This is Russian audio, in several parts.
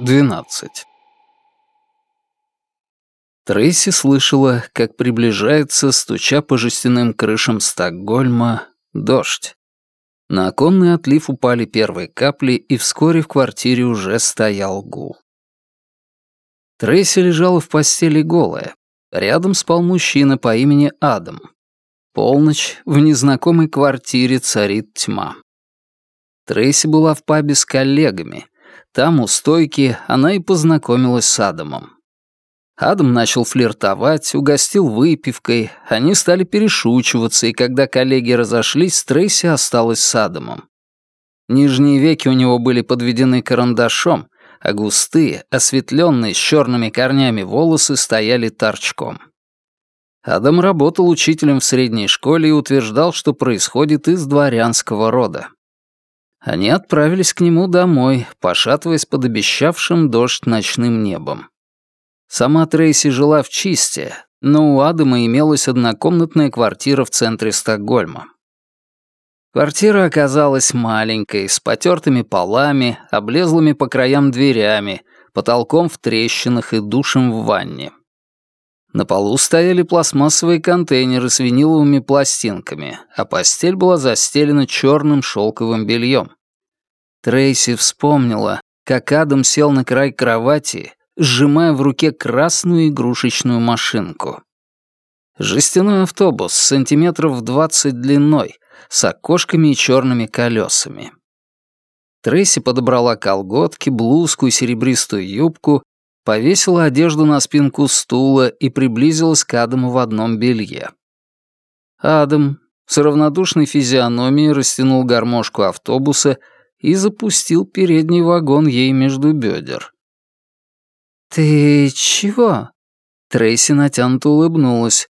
12. Трейси слышала, как приближается, стуча по жестяным крышам Стокгольма, дождь. На оконный отлив упали первые капли, и вскоре в квартире уже стоял гул. Трейси лежала в постели голая. Рядом спал мужчина по имени Адам. Полночь, в незнакомой квартире царит тьма. Трейси была в пабе с коллегами. Там, у стойки, она и познакомилась с Адамом. Адам начал флиртовать, угостил выпивкой, они стали перешучиваться, и когда коллеги разошлись, Трейси осталась с Адамом. Нижние веки у него были подведены карандашом, а густые, осветленные с черными корнями волосы стояли торчком. Адам работал учителем в средней школе и утверждал, что происходит из дворянского рода. Они отправились к нему домой, пошатываясь под обещавшим дождь ночным небом. Сама Трейси жила в Чисте, но у Адама имелась однокомнатная квартира в центре Стокгольма. Квартира оказалась маленькой, с потертыми полами, облезлыми по краям дверями, потолком в трещинах и душем в ванне. На полу стояли пластмассовые контейнеры с виниловыми пластинками, а постель была застелена черным шелковым бельем. Трейси вспомнила, как Адам сел на край кровати, сжимая в руке красную игрушечную машинку. Жестяной автобус сантиметров двадцать длиной, с окошками и черными колесами. Трейси подобрала колготки, блузку и серебристую юбку повесила одежду на спинку стула и приблизилась к Адаму в одном белье. Адам с равнодушной физиономией растянул гармошку автобуса и запустил передний вагон ей между бедер. «Ты чего?» Трейси натянуто улыбнулась.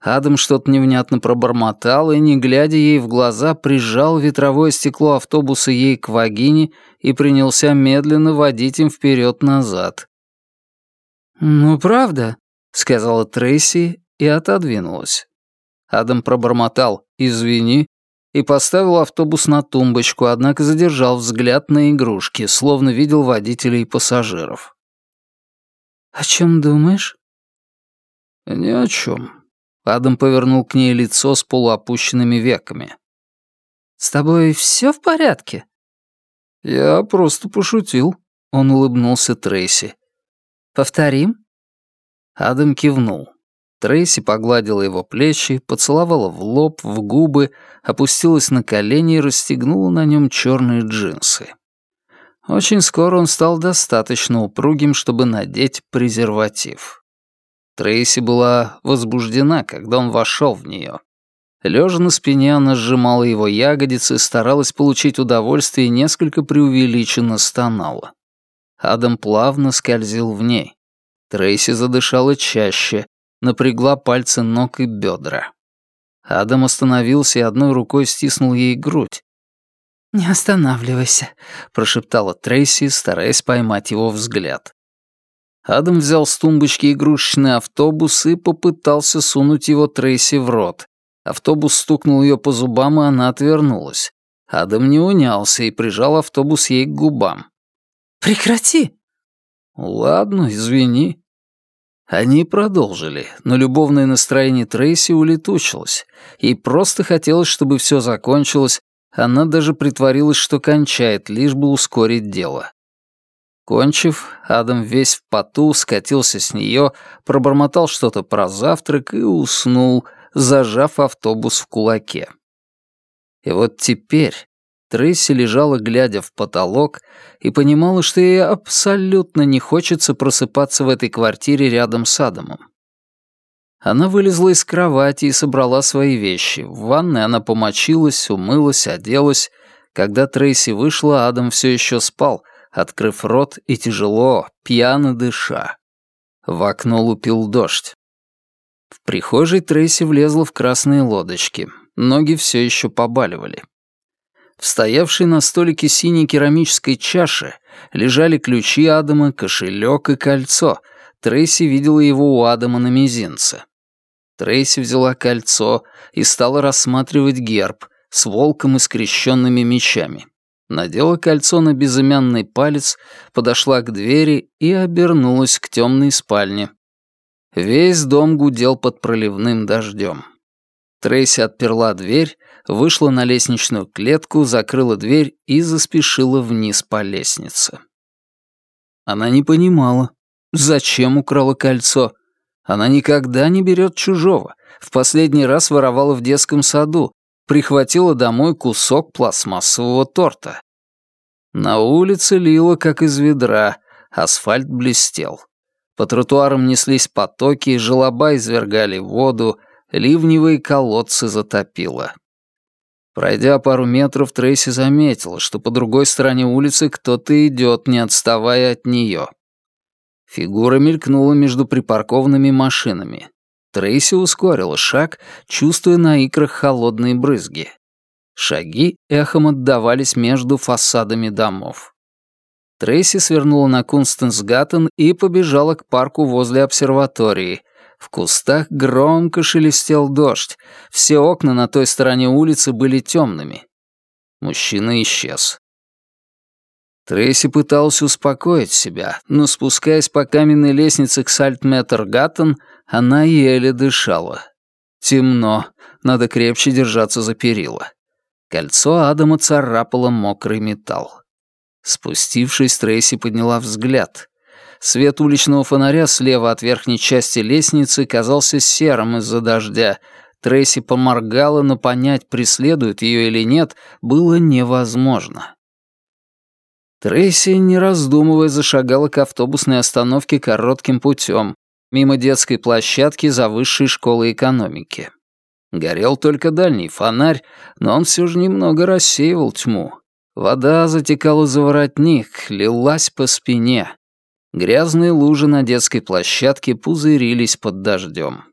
Адам что-то невнятно пробормотал и, не глядя ей в глаза, прижал ветровое стекло автобуса ей к вагине и принялся медленно водить им вперед-назад. «Ну, правда», — сказала Трейси и отодвинулась. Адам пробормотал «извини» и поставил автобус на тумбочку, однако задержал взгляд на игрушки, словно видел водителей и пассажиров. «О чем думаешь?» «Ни о чем». Адам повернул к ней лицо с полуопущенными веками. «С тобой все в порядке?» «Я просто пошутил», — он улыбнулся Трейси. «Повторим?» Адам кивнул. Трейси погладила его плечи, поцеловала в лоб, в губы, опустилась на колени и расстегнула на нем черные джинсы. Очень скоро он стал достаточно упругим, чтобы надеть презерватив. Трейси была возбуждена, когда он вошел в нее. Лежа на спине, она сжимала его ягодицы, старалась получить удовольствие и несколько преувеличенно стонала. Адам плавно скользил в ней. Трейси задышала чаще, напрягла пальцы ног и бедра. Адам остановился и одной рукой стиснул ей грудь. «Не останавливайся», — прошептала Трейси, стараясь поймать его взгляд. Адам взял с тумбочки игрушечный автобус и попытался сунуть его Трейси в рот. Автобус стукнул ее по зубам, и она отвернулась. Адам не унялся и прижал автобус ей к губам. Прекрати!» «Ладно, извини». Они продолжили, но любовное настроение Трейси улетучилось. Ей просто хотелось, чтобы все закончилось, она даже притворилась, что кончает, лишь бы ускорить дело. Кончив, Адам весь в поту скатился с нее, пробормотал что-то про завтрак и уснул, зажав автобус в кулаке. И вот теперь, Трейси лежала, глядя в потолок, и понимала, что ей абсолютно не хочется просыпаться в этой квартире рядом с Адамом. Она вылезла из кровати и собрала свои вещи. В ванной она помочилась, умылась, оделась. Когда Трейси вышла, Адам все еще спал, открыв рот и тяжело, пьяно дыша. В окно лупил дождь. В прихожей Трейси влезла в красные лодочки. Ноги все еще побаливали. В стоявшей на столике синей керамической чаше лежали ключи Адама, кошелек и кольцо. Трейси видела его у Адама на мизинце. Трейси взяла кольцо и стала рассматривать герб с волком и скрещенными мечами. надела кольцо на безымянный палец, подошла к двери и обернулась к темной спальне. Весь дом гудел под проливным дождем. Трейси отперла дверь, вышла на лестничную клетку, закрыла дверь и заспешила вниз по лестнице. Она не понимала, зачем украла кольцо. Она никогда не берет чужого. В последний раз воровала в детском саду, прихватила домой кусок пластмассового торта. На улице лило, как из ведра, асфальт блестел. По тротуарам неслись потоки, желоба извергали воду, ливневые колодцы затопило. Пройдя пару метров, Трейси заметила, что по другой стороне улицы кто-то идет, не отставая от нее. Фигура мелькнула между припаркованными машинами. Трейси ускорила шаг, чувствуя на икрах холодные брызги. Шаги эхом отдавались между фасадами домов. Трейси свернула на Кунстенсгаттен и побежала к парку возле обсерватории. В кустах громко шелестел дождь. Все окна на той стороне улицы были темными. Мужчина исчез. Трейси пыталась успокоить себя, но спускаясь по каменной лестнице к Сальтметр-Гаттен, она еле дышала. Темно, надо крепче держаться за перила. Кольцо Адама царапало мокрый металл. Спустившись, Трейси подняла взгляд. Свет уличного фонаря слева от верхней части лестницы казался серым из-за дождя. Трейси поморгала, но понять, преследует ее или нет, было невозможно. Трейси, не раздумывая, зашагала к автобусной остановке коротким путем, мимо детской площадки за высшей школой экономики. Горел только дальний фонарь, но он все же немного рассеивал тьму. Вода затекала за воротник, лилась по спине. Грязные лужи на детской площадке пузырились под дождем.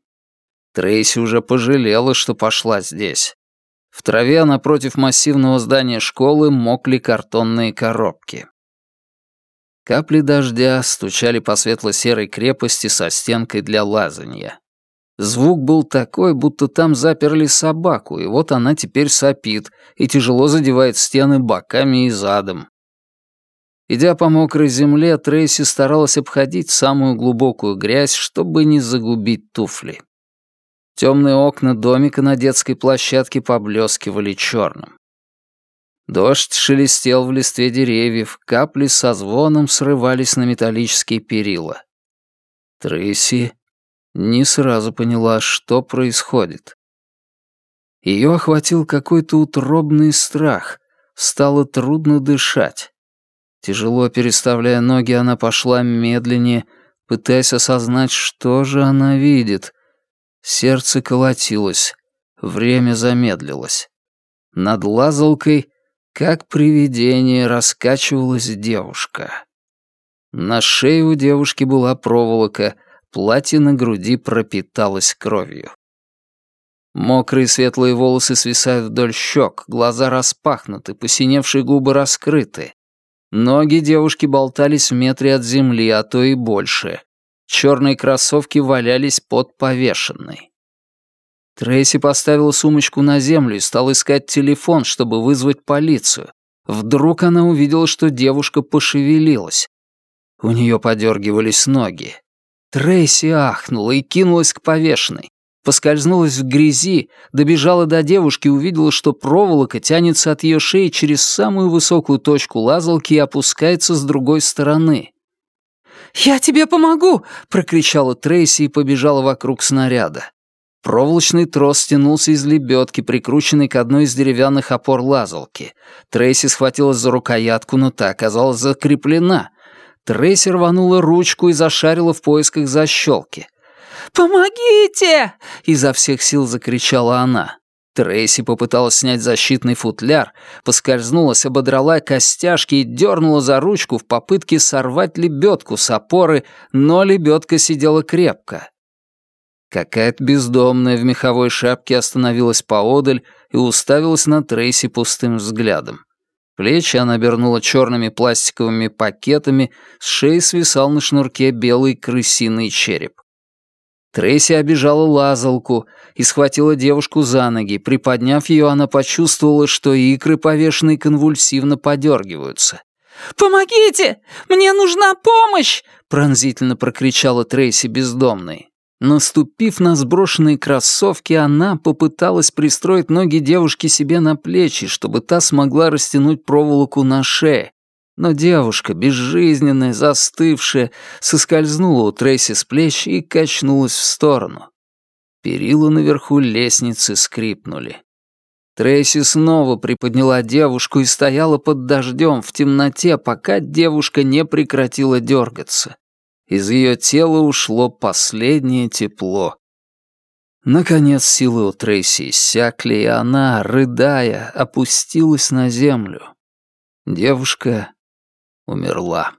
Трейси уже пожалела, что пошла здесь. В траве напротив массивного здания школы мокли картонные коробки. Капли дождя стучали по светло-серой крепости со стенкой для лазанья. Звук был такой, будто там заперли собаку, и вот она теперь сопит и тяжело задевает стены боками и задом. Идя по мокрой земле, Трейси старалась обходить самую глубокую грязь, чтобы не загубить туфли. Темные окна домика на детской площадке поблескивали черным. Дождь шелестел в листве деревьев, капли со звоном срывались на металлические перила. Трейси не сразу поняла, что происходит. Ее охватил какой-то утробный страх, стало трудно дышать. Тяжело переставляя ноги, она пошла медленнее, пытаясь осознать, что же она видит — Сердце колотилось, время замедлилось. Над лазалкой, как привидение, раскачивалась девушка. На шее у девушки была проволока, платье на груди пропиталось кровью. Мокрые светлые волосы свисают вдоль щек, глаза распахнуты, посиневшие губы раскрыты. Ноги девушки болтались в метре от земли, а то и больше. Черные кроссовки валялись под повешенной. Трейси поставила сумочку на землю и стала искать телефон, чтобы вызвать полицию. Вдруг она увидела, что девушка пошевелилась. У нее подергивались ноги. Трейси ахнула и кинулась к повешенной. Поскользнулась в грязи, добежала до девушки и увидела, что проволока тянется от ее шеи через самую высокую точку лазалки и опускается с другой стороны. «Я тебе помогу!» — прокричала Трейси и побежала вокруг снаряда. Проволочный трос стянулся из лебедки, прикрученной к одной из деревянных опор лазалки. Трейси схватилась за рукоятку, но та оказалась закреплена. Трейси рванула ручку и зашарила в поисках защелки. «Помогите!» — изо всех сил закричала она. Трейси попыталась снять защитный футляр, поскользнулась, ободрала костяшки и дернула за ручку в попытке сорвать лебедку с опоры, но лебедка сидела крепко. Какая-то бездомная в меховой шапке остановилась поодаль и уставилась на Трейси пустым взглядом. Плечи она обернула черными пластиковыми пакетами, с шеи свисал на шнурке белый крысиный череп. Трейси обижала лазалку и схватила девушку за ноги. Приподняв ее, она почувствовала, что икры повешенной конвульсивно подергиваются. «Помогите! Мне нужна помощь!» — пронзительно прокричала Трейси бездомной. Наступив на сброшенные кроссовки, она попыталась пристроить ноги девушки себе на плечи, чтобы та смогла растянуть проволоку на шее. Но девушка, безжизненная, застывшая, соскользнула у Трейси с плеч и качнулась в сторону. Перила наверху лестницы скрипнули. Трейси снова приподняла девушку и стояла под дождем в темноте, пока девушка не прекратила дергаться. Из ее тела ушло последнее тепло. Наконец силы у Трейси иссякли, и она, рыдая, опустилась на землю. Девушка умерла.